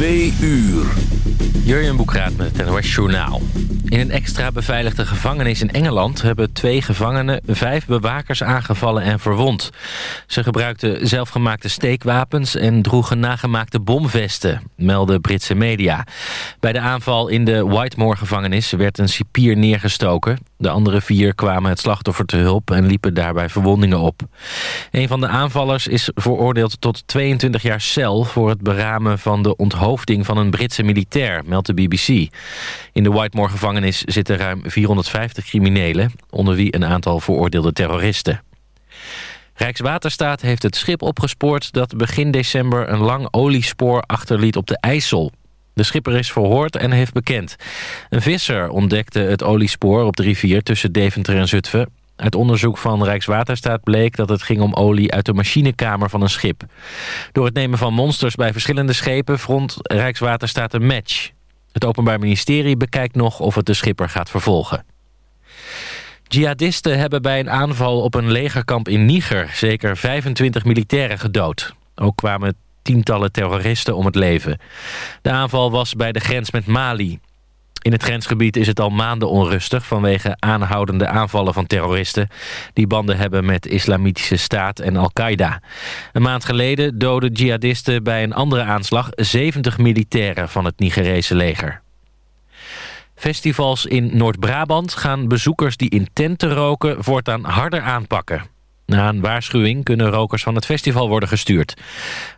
Twee uur. Jurjen Boekraat met het NOS Journaal. In een extra beveiligde gevangenis in Engeland... hebben twee gevangenen vijf bewakers aangevallen en verwond. Ze gebruikten zelfgemaakte steekwapens... en droegen nagemaakte bomvesten, melden Britse media. Bij de aanval in de Whitemore-gevangenis werd een cipier neergestoken. De andere vier kwamen het slachtoffer te hulp... en liepen daarbij verwondingen op. Een van de aanvallers is veroordeeld tot 22 jaar cel... voor het beramen van de onthoofding van een Britse militair, meldt de BBC. In de Whitemore-gevangenis zitten ruim 450 criminelen... onder wie een aantal veroordeelde terroristen. Rijkswaterstaat heeft het schip opgespoord... dat begin december een lang oliespoor achterliet op de IJssel. De schipper is verhoord en heeft bekend. Een visser ontdekte het oliespoor op de rivier tussen Deventer en Zutphen. Uit onderzoek van Rijkswaterstaat bleek dat het ging om olie uit de machinekamer van een schip. Door het nemen van monsters bij verschillende schepen vond Rijkswaterstaat een match. Het Openbaar Ministerie bekijkt nog of het de schipper gaat vervolgen. Jihadisten hebben bij een aanval op een legerkamp in Niger zeker 25 militairen gedood. Ook kwamen tientallen terroristen om het leven. De aanval was bij de grens met Mali. In het grensgebied is het al maanden onrustig vanwege aanhoudende aanvallen van terroristen die banden hebben met Islamitische Staat en Al-Qaeda. Een maand geleden doden jihadisten bij een andere aanslag 70 militairen van het Nigerese leger. Festivals in Noord-Brabant gaan bezoekers die in tenten roken voortaan harder aanpakken. Na een waarschuwing kunnen rokers van het festival worden gestuurd.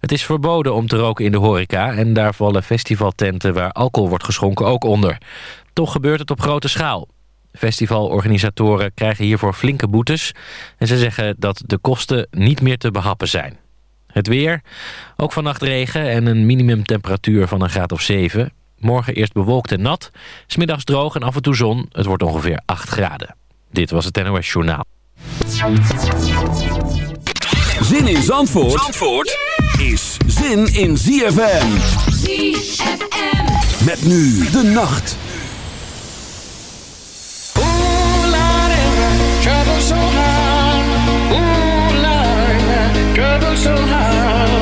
Het is verboden om te roken in de horeca... en daar vallen festivaltenten waar alcohol wordt geschonken ook onder. Toch gebeurt het op grote schaal. Festivalorganisatoren krijgen hiervoor flinke boetes... en ze zeggen dat de kosten niet meer te behappen zijn. Het weer, ook vannacht regen en een minimumtemperatuur van een graad of 7. Morgen eerst bewolkt en nat, smiddags droog en af en toe zon. Het wordt ongeveer 8 graden. Dit was het NOS Journaal. Zin in Zandvoort, Zandvoort is zin in ZFM. ZFM. Met nu de nacht. Ooh, Lord, trouble so hard. Ooh, Lord, trouble so hard.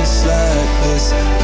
just like this.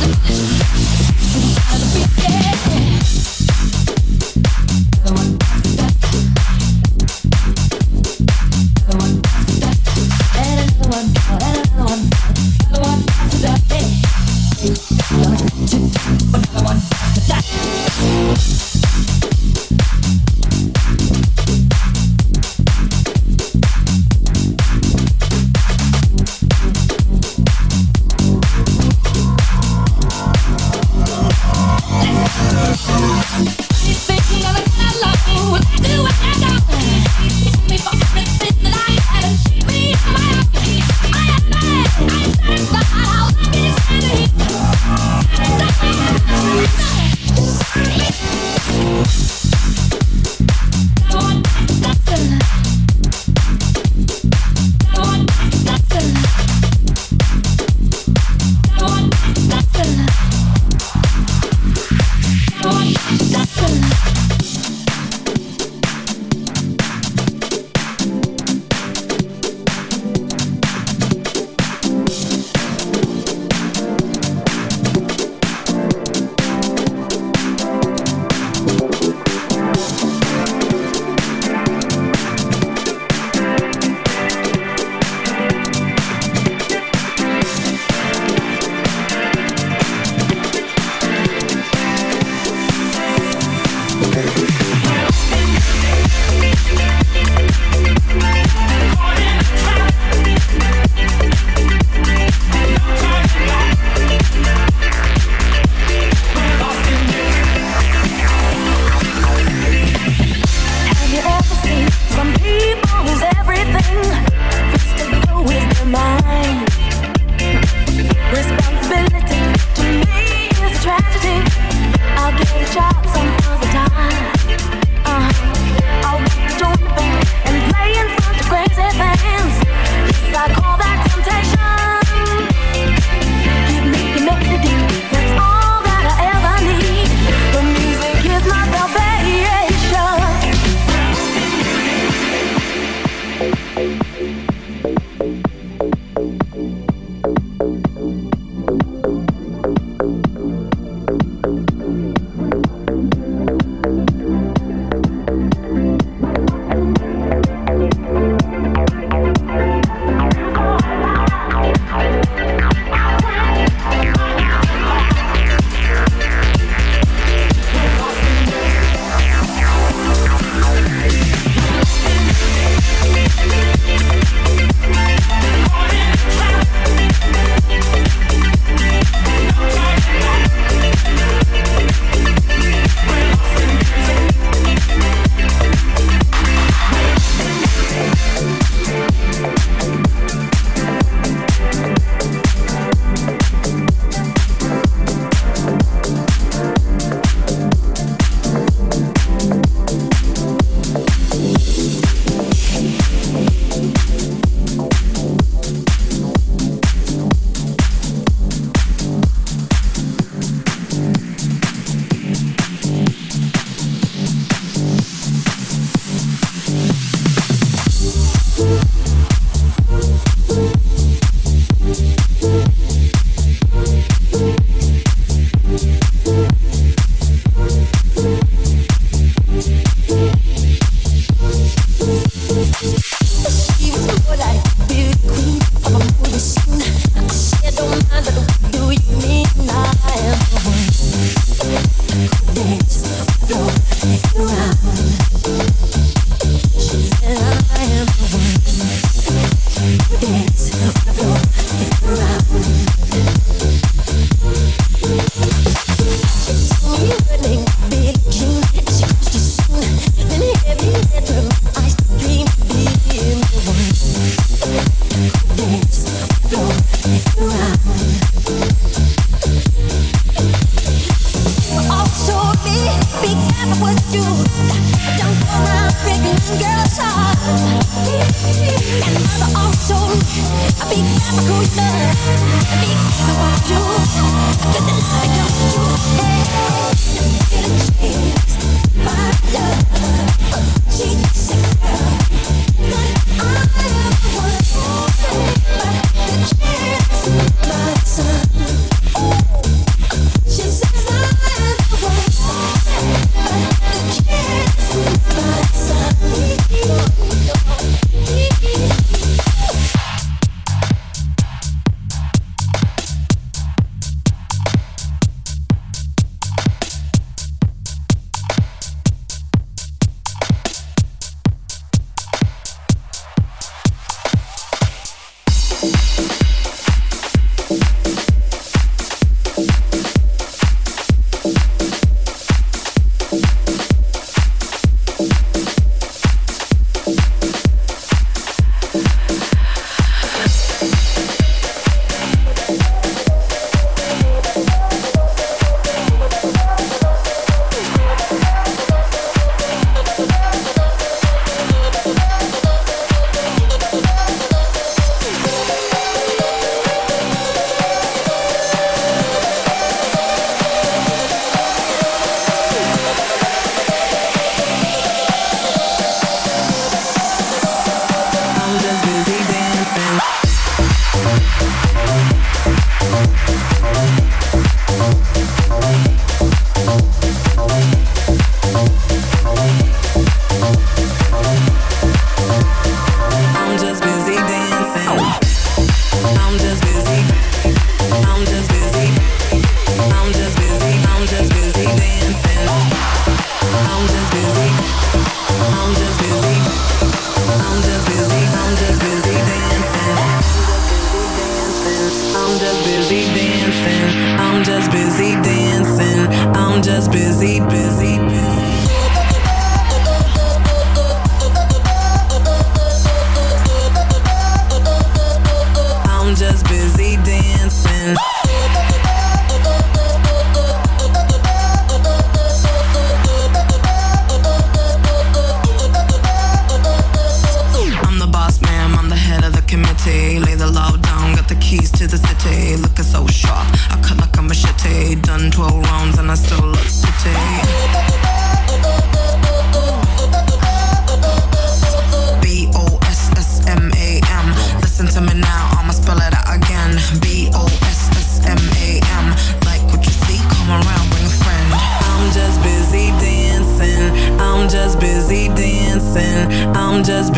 beat. Just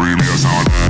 freely or.